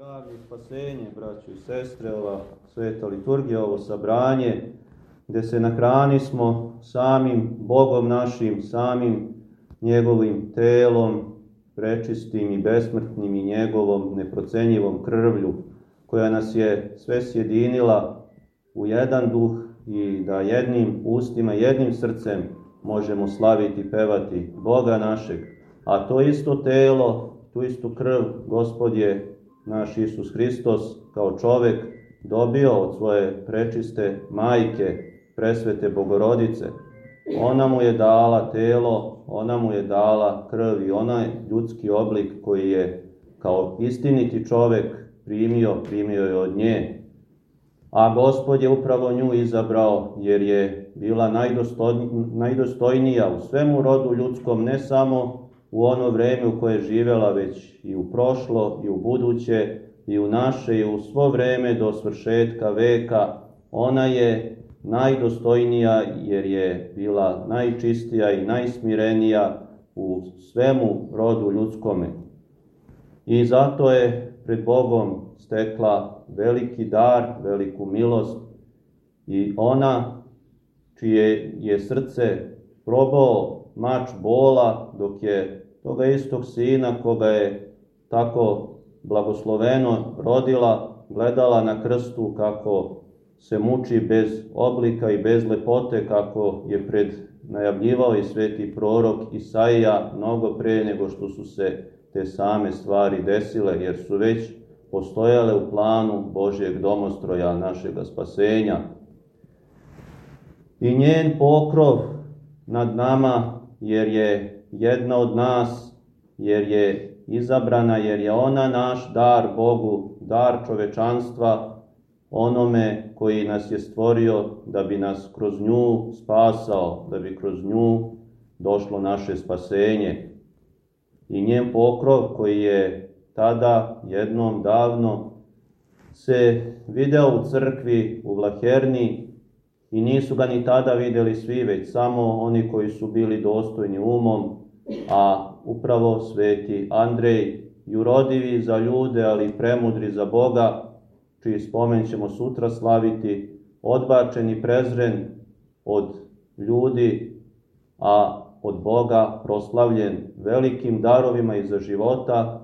zdravlje i spasenje, braćo i sestre, ova sveta liturgija, ovo sabranje, gde se nahrani smo samim Bogom našim, samim njegovim telom, prečistim i besmrtnim i njegovom neprocenjivom krvlju, koja nas je sve sjedinila u jedan duh i da jednim ustima, jednim srcem možemo slaviti i pevati Boga našeg. A to isto telo, tu istu krv, Gospod je naš Isus Hristos kao čovek dobio od svoje prečiste majke, presvete Bogorodice. Ona mu je dala telo, ona mu je dala krv i onaj ljudski oblik koji je kao istiniti čovek primio, primio je od nje. A gospod je upravo nju izabrao jer je bila najdostojnija u svemu rodu ljudskom, ne samo u ono vreme u koje je živela, već i u prošlo, i u buduće, i u naše, i u svo vreme do svršetka veka. Ona je najdostojnija jer je bila najčistija i najsmirenija u svemu rodu ljudskome. I zato je pred Bogom stekla veliki dar, veliku milost i ona čije je srce probao mač bola dok je toga istog sina koga je tako blagosloveno rodila, gledala na krstu kako se muči bez oblika i bez lepote kako je pred najavljivao i sveti prorok Isaija mnogo pre nego što su se te same stvari desile, jer su već postojale u planu Božjeg domostroja našega spasenja. I njen pokrov nad nama, jer je jedna od nas, jer je izabrana, jer je ona naš dar Bogu, dar čovečanstva, onome koji nas je stvorio da bi nas kroz nju spasao, da bi kroz nju došlo naše spasenje. I njen pokrov koji je tada, jednom davno, se video u crkvi u Vlaherni i nisu ga ni tada videli svi, već samo oni koji su bili dostojni umom, a upravo sveti Andrej, jurodivi za ljude, ali premudri za Boga, čiji spomen ćemo sutra slaviti, odbačen i prezren od ljudi, a od Boga proslavljen velikim darovima iza života,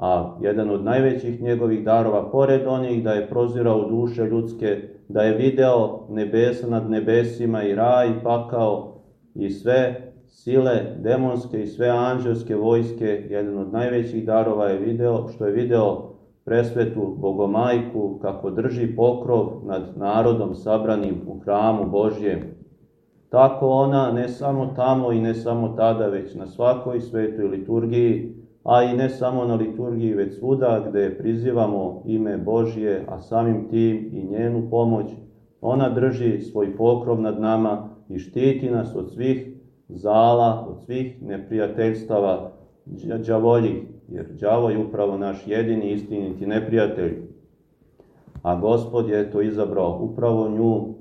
a jedan od najvećih njegovih darova, pored onih da je prozirao duše ljudske, da je video nebesa nad nebesima i raj i pakao i sve sile demonske i sve anđelske vojske, jedan od najvećih darova je video, što je video presvetu Bogomajku kako drži pokrov nad narodom sabranim u hramu Božjem. Tako ona ne samo tamo i ne samo tada, već na svakoj svetoj liturgiji, a i ne samo na liturgiji, već svuda gde prizivamo ime Božje, a samim tim i njenu pomoć, ona drži svoj pokrov nad nama i štiti nas od svih zala, od svih neprijateljstava đavoljih, jer đavo je upravo naš jedini istiniti neprijatelj. A gospod je to izabrao upravo nju,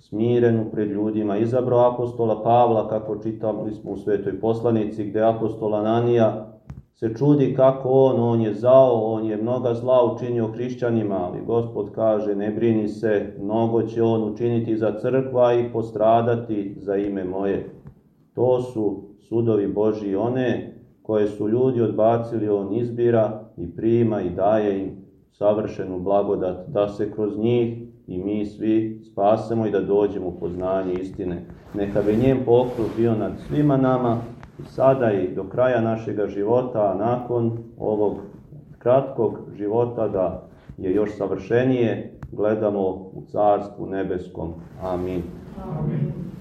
smirenu pred ljudima, izabrao apostola Pavla, kako čitali smo u svetoj poslanici, gde apostola Nanija se čudi kako on, on je zao, on je mnoga zla učinio hrišćanima, ali gospod kaže, ne brini se, mnogo će on učiniti za crkva i postradati za ime moje. To su sudovi Božji one koje su ljudi odbacili, on izbira i prima i daje im savršenu blagodat, da se kroz njih i mi svi spasemo i da dođemo u poznanje istine. Neka bi njen pokrov bio nad svima nama sada i do kraja našega života, a nakon ovog kratkog života da je još savršenije, gledamo u Carstvu nebeskom. Amin. Amin.